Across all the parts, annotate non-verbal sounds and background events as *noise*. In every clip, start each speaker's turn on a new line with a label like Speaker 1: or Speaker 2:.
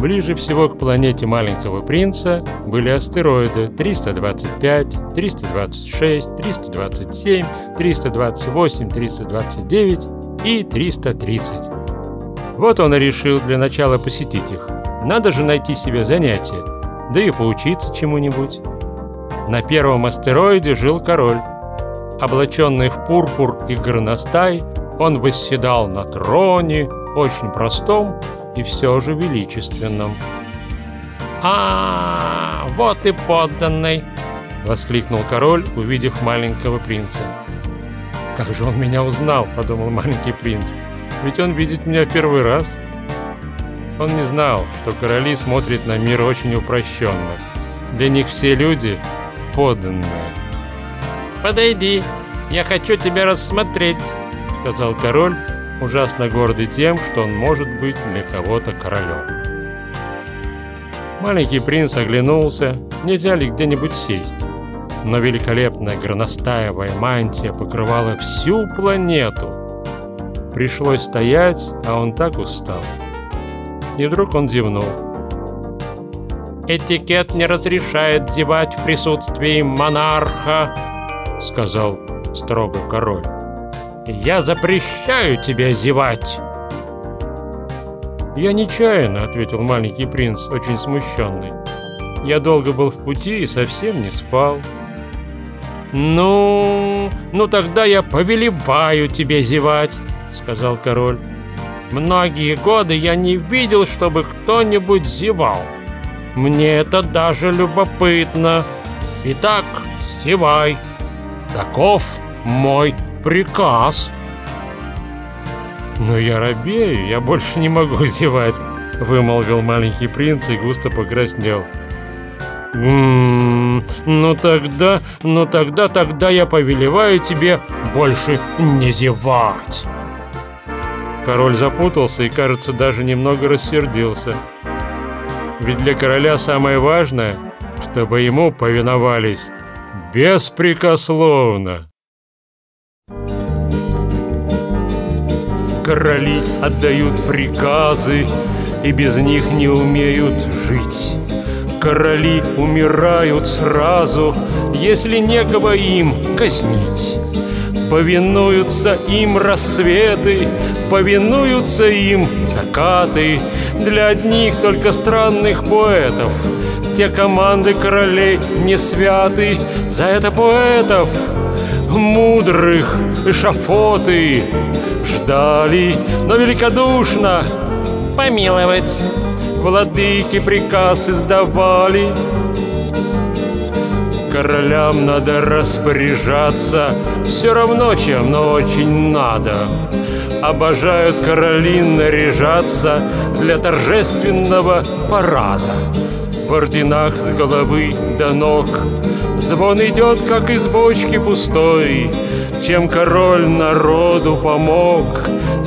Speaker 1: Ближе всего к планете маленького принца были астероиды 325, 326, 327, 328, 329 и 330. Вот он и решил для начала посетить их. Надо же найти себе занятие, да и поучиться чему-нибудь. На первом астероиде жил король. Облаченный в пурпур и горностай, он восседал на троне, очень простом и все же величественном.
Speaker 2: -а, -а вот и подданный!»
Speaker 1: — воскликнул король, увидев маленького принца. «Как же он меня узнал?» — подумал маленький принц. «Ведь он видит меня первый раз». Он не знал, что короли смотрят на мир очень упрощенно. Для них все люди — подданные.
Speaker 2: «Подойди, я хочу тебя рассмотреть», — сказал король, ужасно гордый тем, что он может быть для кого-то королем.
Speaker 1: Маленький принц оглянулся, нельзя ли где-нибудь сесть. Но великолепная горностаевая мантия покрывала всю планету. Пришлось стоять, а он так устал. И вдруг он зевнул.
Speaker 2: «Этикет не разрешает зевать в присутствии монарха», — сказал строго король. Я запрещаю тебе зевать!»
Speaker 1: «Я нечаянно», — ответил маленький принц, очень смущенный. «Я долго был в пути и совсем не спал».
Speaker 2: «Ну, ну тогда я повелеваю тебе зевать», — сказал король. «Многие годы я не видел, чтобы кто-нибудь зевал. Мне это даже любопытно. Итак, зевай. Таков мой приказ.
Speaker 1: Но я робею, я больше не могу *laughs* зевать, вымолвил маленький принц и густо покраснел.
Speaker 2: «М -м, ну тогда, ну тогда, тогда я повелеваю тебе больше не зевать.
Speaker 1: Король запутался и, кажется, даже немного рассердился. Ведь для короля самое важное, чтобы ему повиновались беспрекословно. Короли отдают приказы и без них не умеют жить. Короли умирают сразу, если некого им казнить. Повинуются им рассветы, повинуются им закаты. Для одних только странных поэтов те команды королей не святы. За это поэтов мудрых эшафоты ждали, но великодушно помиловать владыки приказ издавали. Королям надо распоряжаться, все равно чем, но очень надо. Обожают короли наряжаться для торжественного парада. В орденах с головы до ног Звон идет, как из бочки пустой. Чем король народу помог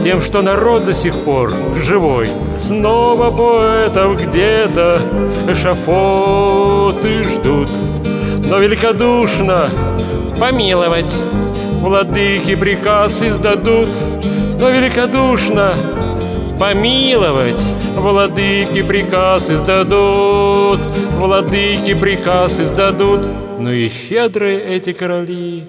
Speaker 1: Тем, что народ до сих пор живой. Снова поэтов где-то Эшафоты ждут. Но великодушно помиловать Владыки приказ издадут. Но великодушно помиловать Владыки приказ издадут. Владыки приказ издадут но и щедрые эти короли